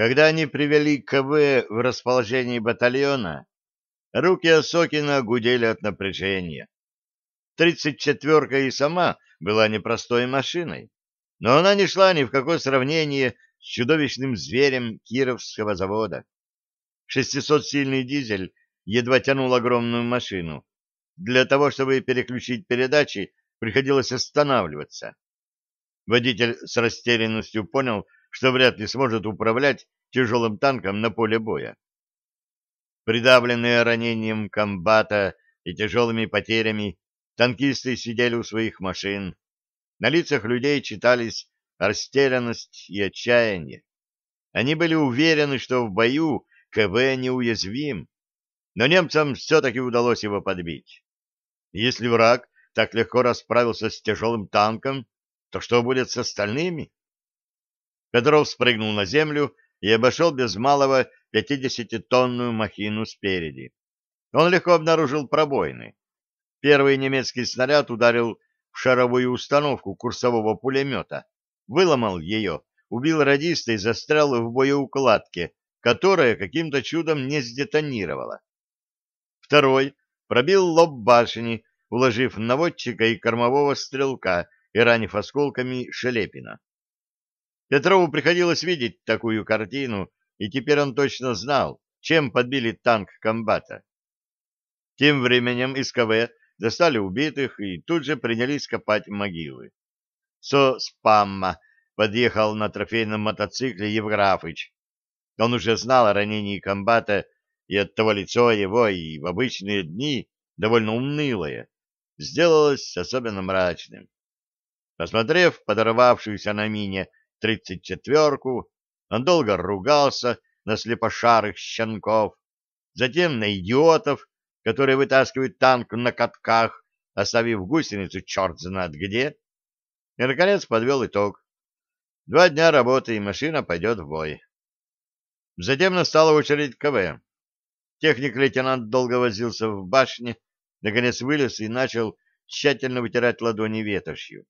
Когда они привели КВ в расположение батальона, руки Осокина гудели от напряжения. Тридцать четверка и сама была непростой машиной, но она не шла ни в какое сравнение с чудовищным зверем Кировского завода. Шестисотсильный дизель едва тянул огромную машину. Для того, чтобы переключить передачи, приходилось останавливаться. Водитель с растерянностью понял, что вряд ли сможет управлять тяжелым танком на поле боя. Придавленные ранением комбата и тяжелыми потерями, танкисты сидели у своих машин. На лицах людей читались растерянность и отчаяние. Они были уверены, что в бою КВ неуязвим, но немцам все-таки удалось его подбить. Если враг так легко расправился с тяжелым танком, то что будет с остальными? Петров спрыгнул на землю и обошел без малого пятидесятитонную махину спереди. Он легко обнаружил пробоины. Первый немецкий снаряд ударил в шаровую установку курсового пулемета, выломал ее, убил радиста и застрял в боеукладке, которая каким-то чудом не сдетонировала. Второй пробил лоб башни, уложив наводчика и кормового стрелка и ранив осколками Шелепина. Петрову приходилось видеть такую картину, и теперь он точно знал, чем подбили танк комбата. Тем временем из КВ достали убитых и тут же принялись копать могилы. Со спамма подъехал на трофейном мотоцикле Евграфыч. Он уже знал о ранении комбата, и оттого лицо его и в обычные дни довольно унылое сделалось особенно мрачным. Посмотрев подорвавшуюся на мине тридцать четверку, он долго ругался на слепошарых щенков, затем на идиотов, которые вытаскивают танк на катках, оставив гусеницу черт знает где, и, наконец, подвел итог. Два дня работы, и машина пойдет в бой. Затем настала очередь КВ. Техник-лейтенант долго возился в башне, наконец вылез и начал тщательно вытирать ладони ветошью.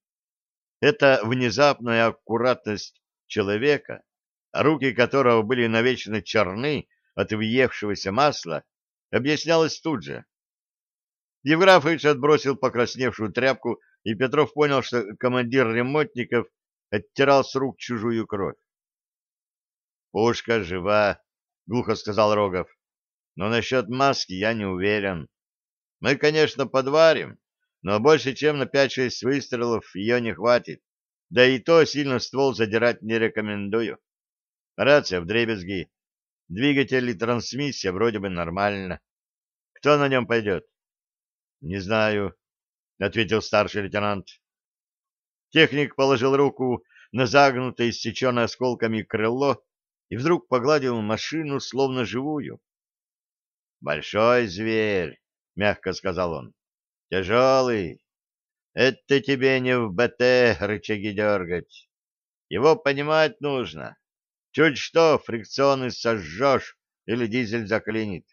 Эта внезапная аккуратность человека, руки которого были навечно черны от въевшегося масла, объяснялась тут же. Евграфович отбросил покрасневшую тряпку, и Петров понял, что командир ремонтников оттирал с рук чужую кровь. «Пушка жива», — глухо сказал Рогов. «Но насчет маски я не уверен. Мы, конечно, подварим, но больше чем на 5-6 выстрелов ее не хватит. Да и то сильно ствол задирать не рекомендую. Рация в дребезги. Двигатель и трансмиссия вроде бы нормально. Кто на нем пойдет? — Не знаю, — ответил старший лейтенант. Техник положил руку на загнутое, иссеченное осколками крыло и вдруг погладил машину, словно живую. — Большой зверь, — мягко сказал он. Тяжелый. Это тебе не в БТ рычаги дергать. Его понимать нужно. Чуть что, фрикционы сожжешь или дизель заклинит.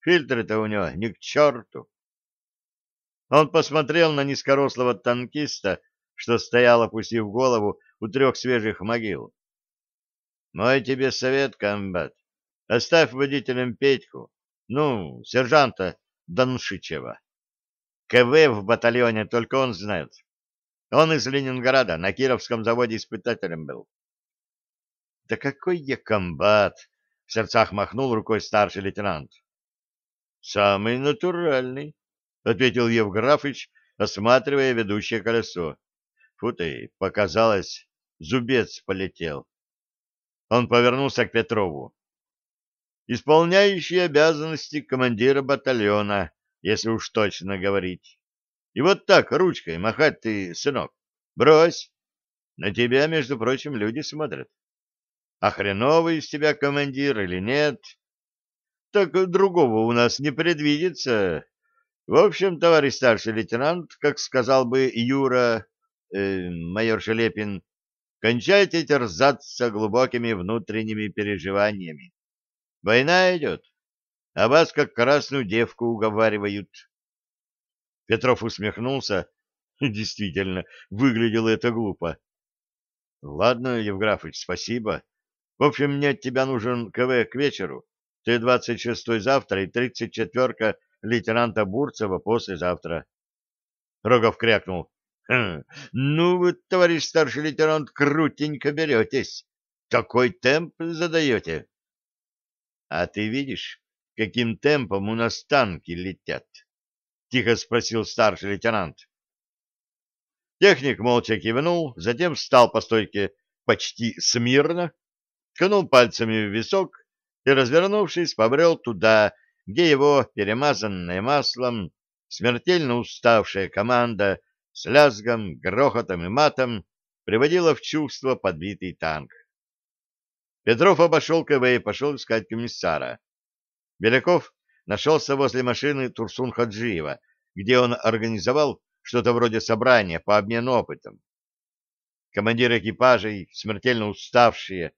Фильтры-то у него ни к черту. Он посмотрел на низкорослого танкиста, что стоял, опустив голову у трех свежих могил. Мой тебе совет, комбат, оставь водителем Петьку, ну, сержанта Даншичева. КВ в батальоне только он знает. Он из Ленинграда, на Кировском заводе испытателем был. — Да какой я комбат! — в сердцах махнул рукой старший лейтенант. — Самый натуральный, — ответил Евграфыч, осматривая ведущее колесо. Фу ты, показалось, зубец полетел. Он повернулся к Петрову. Исполняющий обязанности командира батальона если уж точно говорить. И вот так ручкой махать ты, сынок, брось. На тебя, между прочим, люди смотрят. А хреновый из тебя командир или нет? Так другого у нас не предвидится. В общем, товарищ старший лейтенант, как сказал бы Юра, э, майор Шелепин, кончайте терзаться глубокими внутренними переживаниями. Война идет а вас как красную девку уговаривают. Петров усмехнулся. Действительно, выглядело это глупо. — Ладно, Евграфыч, спасибо. В общем, мне от тебя нужен КВ к вечеру. Ты двадцать шестой завтра и тридцать четверка лейтенанта Бурцева послезавтра. Рогов крякнул. «Хм, ну вы, товарищ старший лейтенант, крутенько беретесь. Такой темп задаете. А ты видишь, каким темпом у нас танки летят? Тихо спросил старший лейтенант. Техник молча кивнул, затем встал по стойке почти смирно, ткнул пальцами в висок и, развернувшись, побрел туда, где его, перемазанная маслом, смертельно уставшая команда с лязгом, грохотом и матом приводила в чувство подбитый танк. Петров обошел КВ и пошел искать комиссара. Беляков нашелся возле машины Турсун Хаджиева, где он организовал что-то вроде собрания по обмену опытом. Командиры экипажей, смертельно уставшие,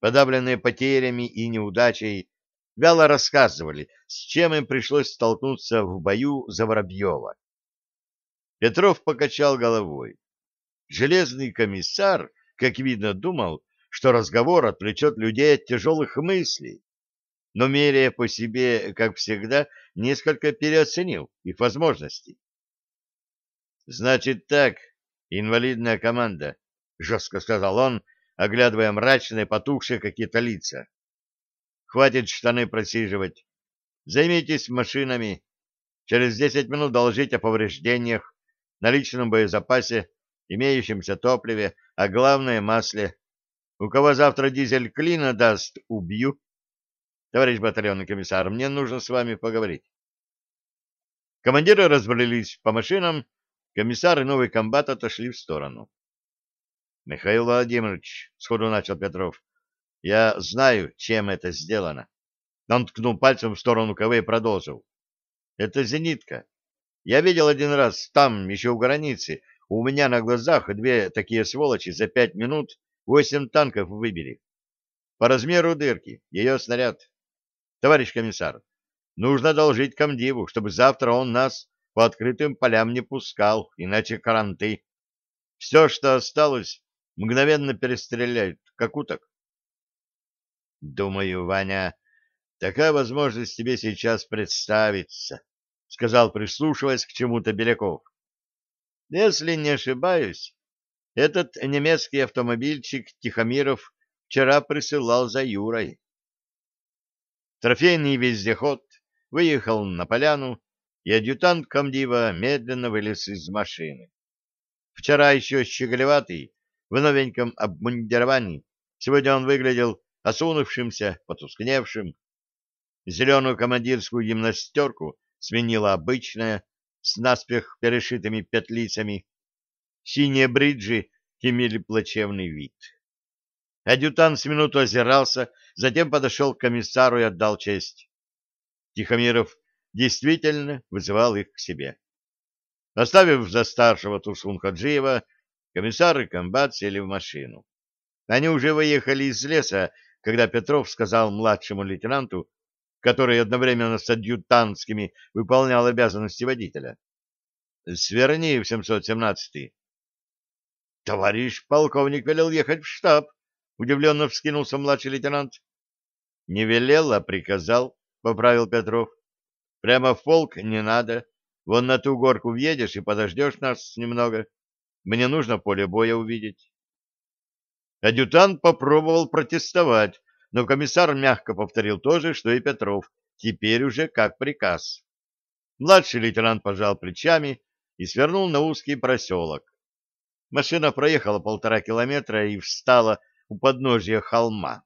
подавленные потерями и неудачей, вяло рассказывали, с чем им пришлось столкнуться в бою за Воробьева. Петров покачал головой. Железный комиссар, как видно, думал, что разговор отвлечет людей от тяжелых мыслей, но, меряя по себе, как всегда, несколько переоценил их возможности. Значит так, инвалидная команда, жестко сказал он, оглядывая мрачные, потухшие какие-то лица. Хватит штаны просиживать. Займитесь машинами. Через десять минут доложите о повреждениях, наличном боезапасе, имеющемся топливе, а главное масле. У кого завтра дизель клина даст, убью. Товарищ батальонный комиссар, мне нужно с вами поговорить. Командиры разбрелись по машинам, Комиссар и новый комбат отошли в сторону. — Михаил Владимирович, — сходу начал Петров, — я знаю, чем это сделано. Он ткнул пальцем в сторону КВ и продолжил. — Это зенитка. Я видел один раз там, еще у границы, у меня на глазах две такие сволочи за пять минут восемь танков выбили. По размеру дырки, ее снаряд. Товарищ комиссар, нужно должить комдиву, чтобы завтра он нас по открытым полям не пускал, иначе каранты. Все, что осталось, мгновенно перестреляют, как уток. Думаю, Ваня, такая возможность тебе сейчас представится, сказал, прислушиваясь к чему-то Беляков. Если не ошибаюсь, этот немецкий автомобильчик Тихомиров вчера присылал за Юрой. Трофейный вездеход выехал на поляну и адъютант комдива медленно вылез из машины. Вчера еще щеголеватый, в новеньком обмундировании, сегодня он выглядел осунувшимся, потускневшим. Зеленую командирскую гимнастерку сменила обычная, с наспех перешитыми петлицами. Синие бриджи имели плачевный вид. Адъютант с минуту озирался, затем подошел к комиссару и отдал честь. Тихомиров действительно вызывал их к себе. Оставив за старшего Турсун Хаджиева, комиссар и комбат сели в машину. Они уже выехали из леса, когда Петров сказал младшему лейтенанту, который одновременно с адъютантскими выполнял обязанности водителя. «Сверни в 717-й». «Товарищ полковник велел ехать в штаб», — удивленно вскинулся младший лейтенант. «Не велел, а приказал», — поправил Петров. Прямо в полк не надо. Вон на ту горку въедешь и подождешь нас немного. Мне нужно поле боя увидеть. Адъютант попробовал протестовать, но комиссар мягко повторил то же, что и Петров, теперь уже как приказ. Младший лейтенант пожал плечами и свернул на узкий проселок. Машина проехала полтора километра и встала у подножия холма.